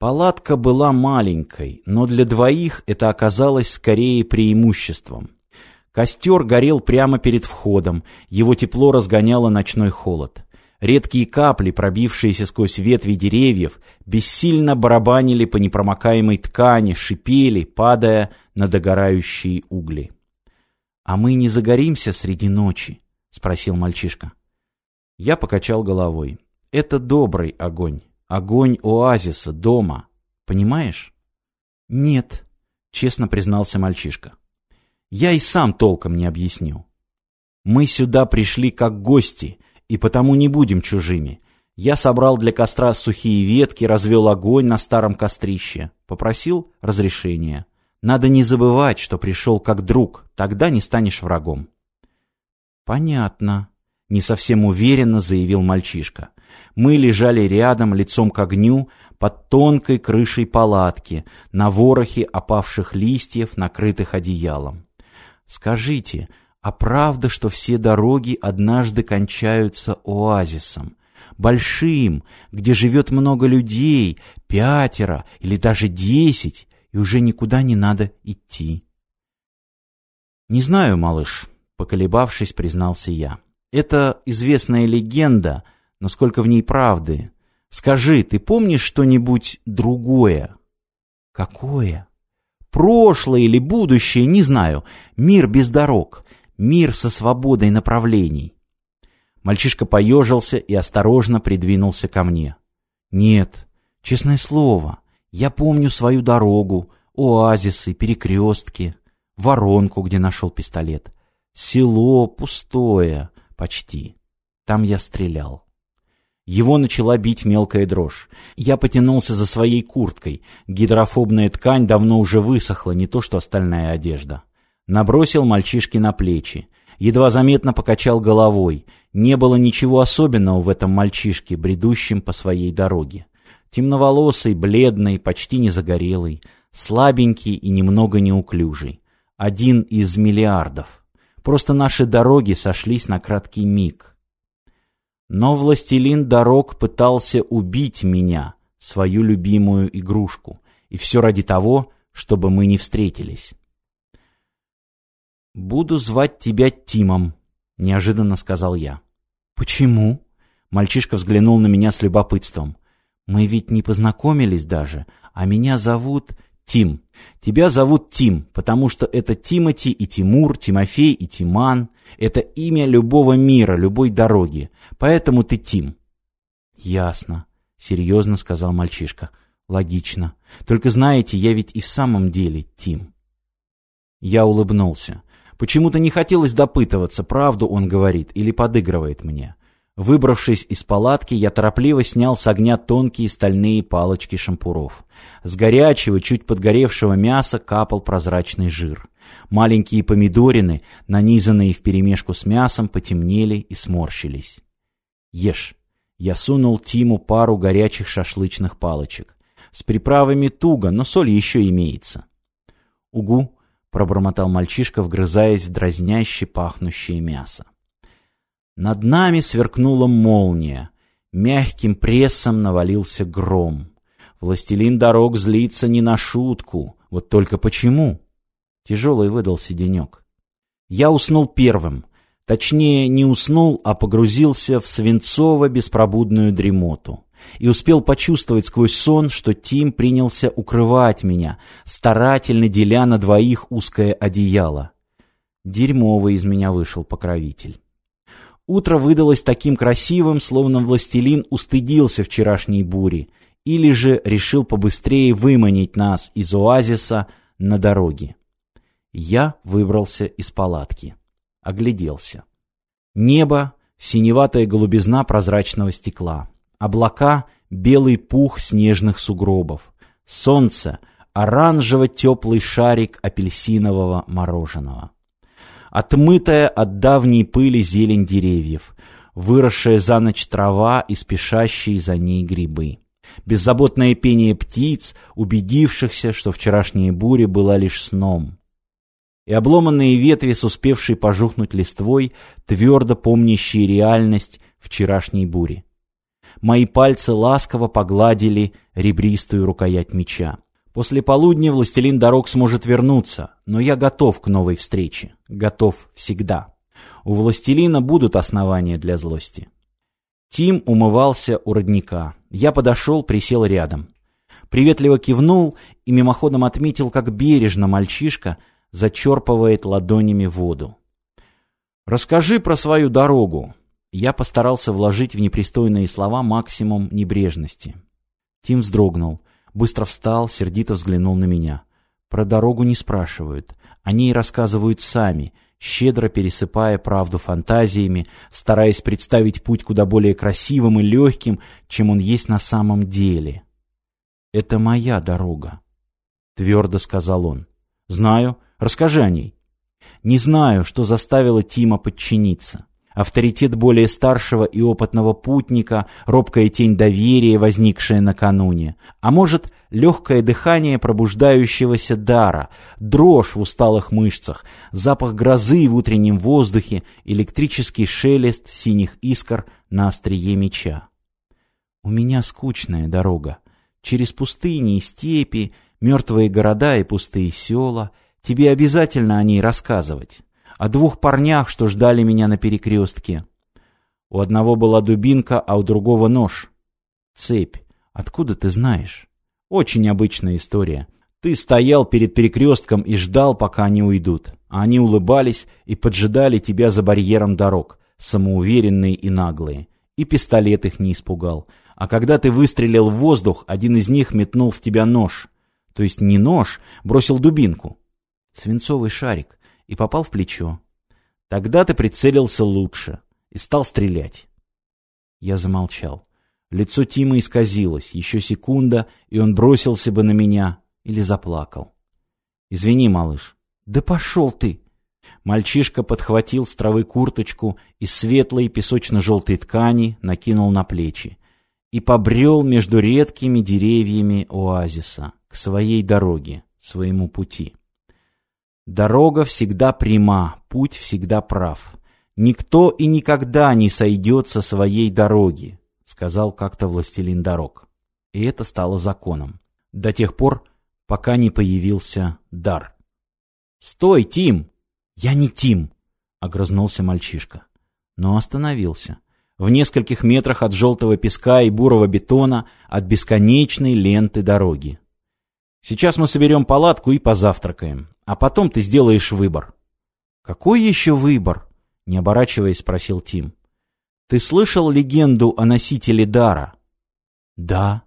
Палатка была маленькой, но для двоих это оказалось скорее преимуществом. Костер горел прямо перед входом, его тепло разгоняло ночной холод. Редкие капли, пробившиеся сквозь ветви деревьев, бессильно барабанили по непромокаемой ткани, шипели, падая на догорающие угли. «А мы не загоримся среди ночи?» — спросил мальчишка. Я покачал головой. «Это добрый огонь». Огонь оазиса, дома. Понимаешь? Нет, честно признался мальчишка. Я и сам толком не объясню. Мы сюда пришли как гости, и потому не будем чужими. Я собрал для костра сухие ветки, развел огонь на старом кострище, попросил разрешения. Надо не забывать, что пришел как друг, тогда не станешь врагом. Понятно, не совсем уверенно заявил мальчишка. Мы лежали рядом, лицом к огню, под тонкой крышей палатки, на ворохе опавших листьев, накрытых одеялом. Скажите, а правда, что все дороги однажды кончаются оазисом? Большим, где живет много людей, пятеро или даже десять, и уже никуда не надо идти. «Не знаю, малыш», — поколебавшись, признался я. «Это известная легенда», — насколько в ней правды. Скажи, ты помнишь что-нибудь другое? Какое? Прошлое или будущее, не знаю. Мир без дорог, мир со свободой направлений. Мальчишка поежился и осторожно придвинулся ко мне. Нет, честное слово, я помню свою дорогу, оазисы, перекрестки, воронку, где нашел пистолет. Село пустое, почти. Там я стрелял. Его начала бить мелкая дрожь. Я потянулся за своей курткой. Гидрофобная ткань давно уже высохла, не то что остальная одежда. Набросил мальчишки на плечи. Едва заметно покачал головой. Не было ничего особенного в этом мальчишке, бредущем по своей дороге. Темноволосый, бледный, почти не загорелый, слабенький и немного неуклюжий. Один из миллиардов. Просто наши дороги сошлись на краткий миг. Но властелин дорог пытался убить меня, свою любимую игрушку, и все ради того, чтобы мы не встретились. «Буду звать тебя Тимом», — неожиданно сказал я. «Почему?» — мальчишка взглянул на меня с любопытством. «Мы ведь не познакомились даже, а меня зовут Тим. Тебя зовут Тим, потому что это Тимати и Тимур, Тимофей и Тиман. Это имя любого мира, любой дороги. Поэтому ты Тим. Ясно, серьезно сказал мальчишка. Логично. Только знаете, я ведь и в самом деле Тим. Я улыбнулся. Почему-то не хотелось допытываться, правду он говорит или подыгрывает мне. Выбравшись из палатки, я торопливо снял с огня тонкие стальные палочки шампуров. С горячего, чуть подгоревшего мяса капал прозрачный жир. Маленькие помидорины, нанизанные вперемешку с мясом, потемнели и сморщились. Ешь. Я сунул Тиму пару горячих шашлычных палочек. С приправами туго, но соль еще имеется. Угу, пробормотал мальчишка, вгрызаясь в дразняще пахнущее мясо. Над нами сверкнула молния. Мягким прессом навалился гром. Властелин дорог злится не на шутку. Вот только почему? Тяжелый выдался денек. Я уснул первым. Точнее, не уснул, а погрузился в свинцово-беспробудную дремоту. И успел почувствовать сквозь сон, что Тим принялся укрывать меня, старательно деля на двоих узкое одеяло. Дерьмовый из меня вышел покровитель. Утро выдалось таким красивым, словно властелин устыдился вчерашней бури, или же решил побыстрее выманить нас из оазиса на дороге. Я выбрался из палатки. Огляделся. Небо — синеватая голубизна прозрачного стекла. Облака — белый пух снежных сугробов. Солнце — оранжево-теплый шарик апельсинового мороженого. Отмытая от давней пыли зелень деревьев, выросшая за ночь трава и спешащие за ней грибы. Беззаботное пение птиц, убедившихся, что вчерашняя буря была лишь сном — и обломанные ветви с успевшей пожухнуть листвой твердо помнящие реальность вчерашней бури. Мои пальцы ласково погладили ребристую рукоять меча. После полудня властелин дорог сможет вернуться, но я готов к новой встрече, готов всегда. У властелина будут основания для злости. Тим умывался у родника. Я подошел, присел рядом. Приветливо кивнул и мимоходом отметил, как бережно мальчишка – зачерпывает ладонями воду. «Расскажи про свою дорогу!» Я постарался вложить в непристойные слова максимум небрежности. Тим вздрогнул, быстро встал, сердито взглянул на меня. Про дорогу не спрашивают, о ней рассказывают сами, щедро пересыпая правду фантазиями, стараясь представить путь куда более красивым и легким, чем он есть на самом деле. «Это моя дорога», — твердо сказал он. Знаю. Расскажи о ней. Не знаю, что заставило Тима подчиниться. Авторитет более старшего и опытного путника, робкая тень доверия, возникшая накануне. А может, легкое дыхание пробуждающегося дара, дрожь в усталых мышцах, запах грозы в утреннем воздухе, электрический шелест синих искр на острие меча. У меня скучная дорога. Через пустыни и степи, мертвые города и пустые села, тебе обязательно о ней рассказывать. О двух парнях, что ждали меня на перекрестке. У одного была дубинка, а у другого нож. Цепь. Откуда ты знаешь? Очень обычная история. Ты стоял перед перекрестком и ждал, пока они уйдут. А они улыбались и поджидали тебя за барьером дорог, самоуверенные и наглые. И пистолет их не испугал. А когда ты выстрелил в воздух, один из них метнул в тебя нож то есть не нож, бросил дубинку, свинцовый шарик, и попал в плечо. Тогда ты прицелился лучше и стал стрелять. Я замолчал. Лицо Тима исказилось, еще секунда, и он бросился бы на меня или заплакал. «Извини, малыш». «Да пошел ты!» Мальчишка подхватил с травы курточку из светлой песочно-желтой ткани, накинул на плечи и побрел между редкими деревьями оазиса к своей дороге, своему пути. Дорога всегда пряма, путь всегда прав. Никто и никогда не сойдет со своей дороги, сказал как-то властелин дорог. И это стало законом. До тех пор, пока не появился дар. «Стой, Тим!» «Я не Тим!» — огрызнулся мальчишка. Но остановился — в нескольких метрах от желтого песка и бурого бетона, от бесконечной ленты дороги. Сейчас мы соберем палатку и позавтракаем, а потом ты сделаешь выбор. Какой еще выбор? Не оборачиваясь, спросил Тим. Ты слышал легенду о носителе дара? Да.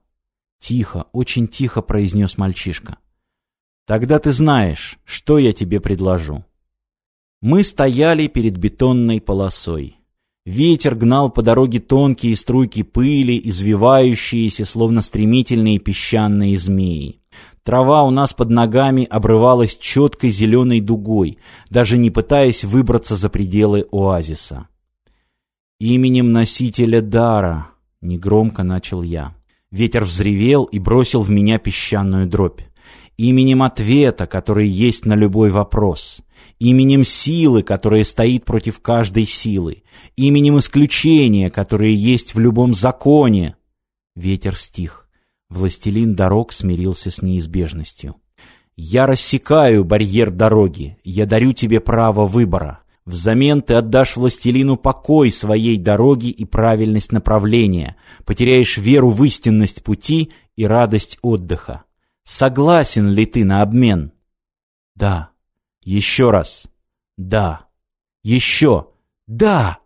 Тихо, очень тихо произнес мальчишка. Тогда ты знаешь, что я тебе предложу. Мы стояли перед бетонной полосой. Ветер гнал по дороге тонкие струйки пыли, извивающиеся, словно стремительные песчаные змеи. Трава у нас под ногами обрывалась четкой зеленой дугой, даже не пытаясь выбраться за пределы оазиса. «Именем носителя дара», — негромко начал я. Ветер взревел и бросил в меня песчаную дробь именем ответа, который есть на любой вопрос, именем силы, которая стоит против каждой силы, именем исключения, которое есть в любом законе. Ветер стих. Властелин дорог смирился с неизбежностью. «Я рассекаю барьер дороги, я дарю тебе право выбора. Взамен ты отдашь властелину покой своей дороги и правильность направления, потеряешь веру в истинность пути и радость отдыха. Согласен ли ты на обмен? Да. Еще раз. Да. Еще. Да.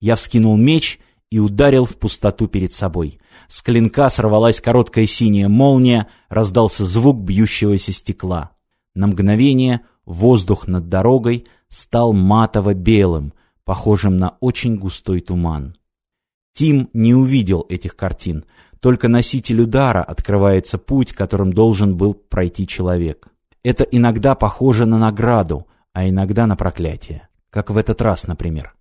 Я вскинул меч и ударил в пустоту перед собой. С клинка сорвалась короткая синяя молния, раздался звук бьющегося стекла. На мгновение воздух над дорогой стал матово-белым, похожим на очень густой туман. Тим не увидел этих картин, только носитель удара открывается путь, которым должен был пройти человек. Это иногда похоже на награду, а иногда на проклятие. Как в этот раз, например.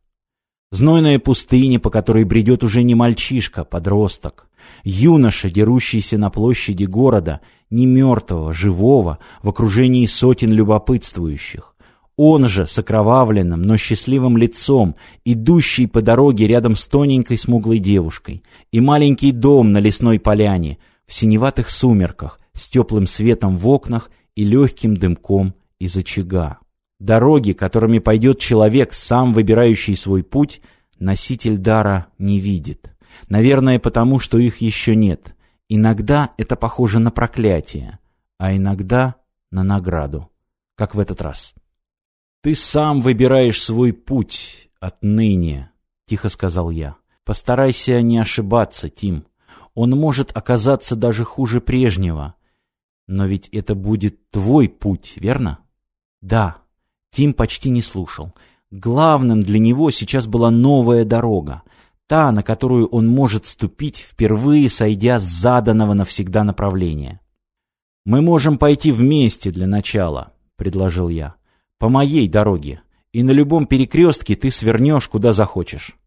Знойная пустыня, по которой бредет уже не мальчишка, а подросток. Юноша, дерущийся на площади города, не мертвого, а живого, в окружении сотен любопытствующих. Он же, с окровавленным, но счастливым лицом, идущий по дороге рядом с тоненькой смуглой девушкой, и маленький дом на лесной поляне, в синеватых сумерках, с теплым светом в окнах и легким дымком из очага. Дороги, которыми пойдет человек, сам выбирающий свой путь, носитель дара не видит. Наверное, потому что их еще нет. Иногда это похоже на проклятие, а иногда на награду, как в этот раз. «Ты сам выбираешь свой путь отныне», — тихо сказал я. «Постарайся не ошибаться, Тим. Он может оказаться даже хуже прежнего. Но ведь это будет твой путь, верно?» «Да». Тим почти не слушал. Главным для него сейчас была новая дорога. Та, на которую он может ступить, впервые сойдя с заданного навсегда направления. «Мы можем пойти вместе для начала», — предложил я по моей дороге, и на любом перекрестке ты свернешь, куда захочешь».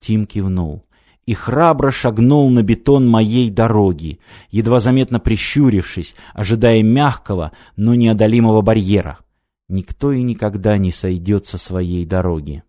Тим кивнул и храбро шагнул на бетон моей дороги, едва заметно прищурившись, ожидая мягкого, но неодолимого барьера. Никто и никогда не сойдет со своей дороги.